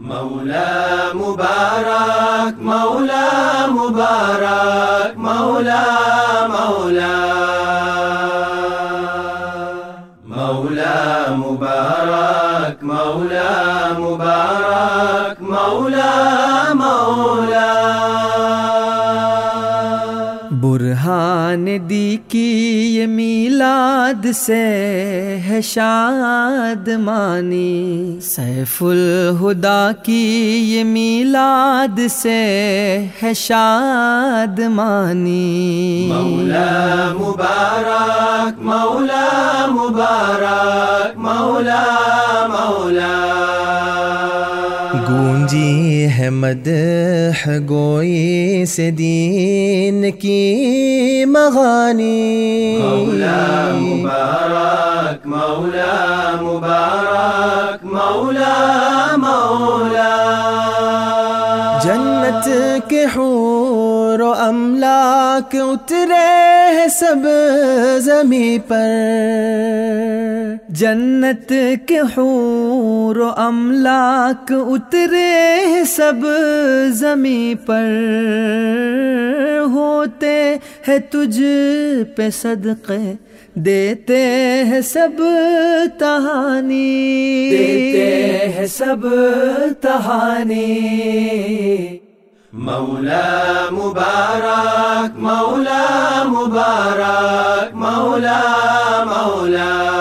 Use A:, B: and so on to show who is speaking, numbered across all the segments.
A: مولا مبارک مولا مبارک مولا مولا. مولا مبارک مولا مبارک مولا مولا.
B: برہان دی کی یہ میلاد سے ہے شاد مانی سیف الہدا کی یہ میلاد سے ہے شاد مانی
A: مولا مبارک مولا مبارک، مولا مولا۔
B: گونجی ہے مدح گوئی سے دین کی مغانی؟
A: مولا مبارک مولا مبارک مولا مولا.
B: جنت کے حور املاک اترے ہیں سب زمیں پر۔ جنت کے حور و املاک اترے ہیں سب زمیں پر۔ ہوتے ہیں تجھ پہ صدقے، دیتے ہیں سب تہانی۔
A: دیتے
B: ہیں سب تہانی۔
A: مولا مبارك مولا مبارك
B: مولى مولى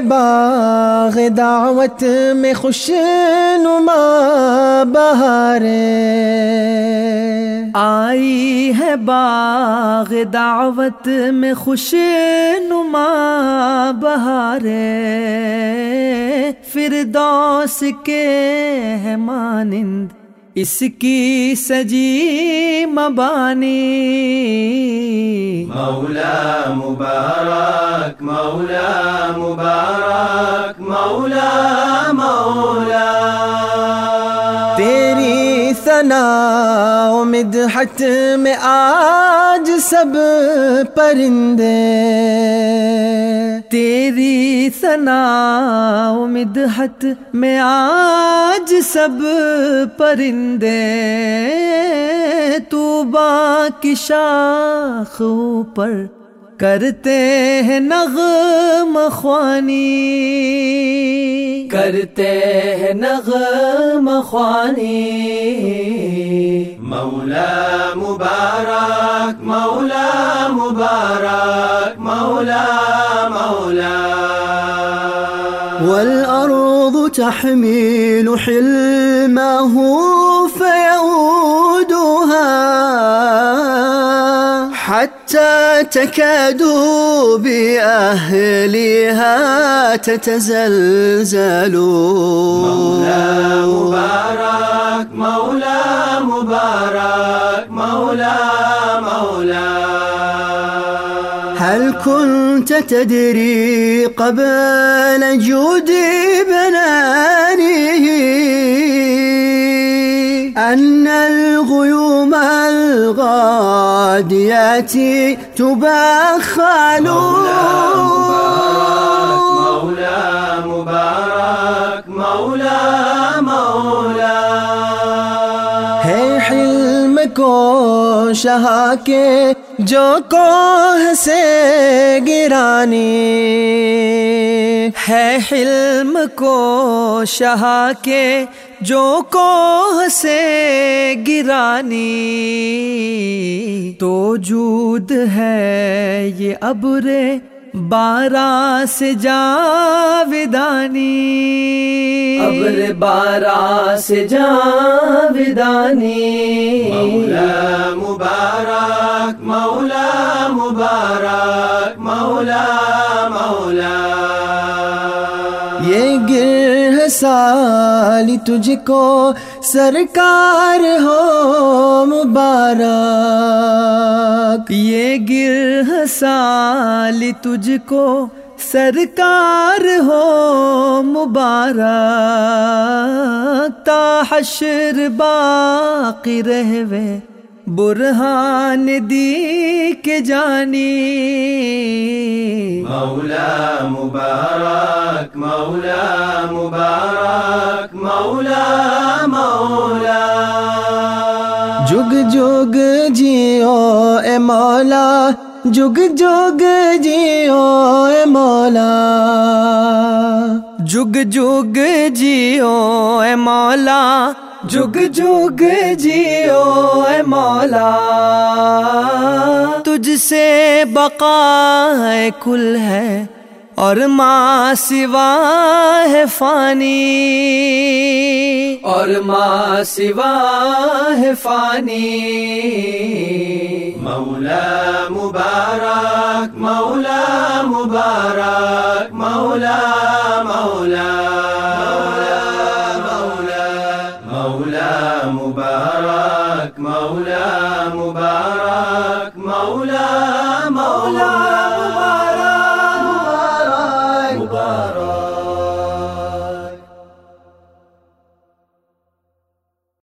B: باغ دعوت میں خوش نما بہار آئی ہے باغ دعوت میں خوش نما بہار فردوس کے ہے مانند اس کی سجی مبانی۔
A: مولا مبارک مولا مبارک مولا مولا۔
B: تیری ثنا مدحت میں آج سب پرندے۔ تیری ثنا مدحت میں آج سب پرندے، تو کی شاخ پر کرتے ہیں نغم خوانی۔ کرتے ہیں نغم خوانی۔
A: مولا مبارک مولا مبارک، مولا
B: تحمل حلمه فيعودها حتى تكاد بأهلها تتزلزل.
A: مولا مبارك مولا مبارك مولا مولا.
B: هل كنت تدري قبل جود بنانه أن الغيوم الغاديات تبخل؟
A: مولا مبارك مولا مولا.
B: ہے حلم کو شہا کے جو کوہ سے گرانی ہے حلم کو شہا کے جو کوہ سے گرانی تو جود ہے یہ ابر بارہ سے جاودانی ابر بارہ سے جاودانی
A: مولا
B: گرہ سالی تجھ کو سرکار ہو مبارک۔ یہ گرہ سالی تجھ کو سرکار ہو مبارک۔ تا حشر باقی رہوے، برہان دی کے جانی۔
A: مولا مبارک مولا مبارک، مولا مولا۔
B: جگ جگ جیو اے مولا، جگ جگ جیو اے مولا۔ جگ جگ جیو اے مولا جگ جگ جیو اے مولا تجھ سے بقا ہے کل ہے اور ماں سوا ہے فانی اور ماں سوا ہے فانی
A: مولا مبارک مولا مبارک مولا مولا Mawla, Mawla.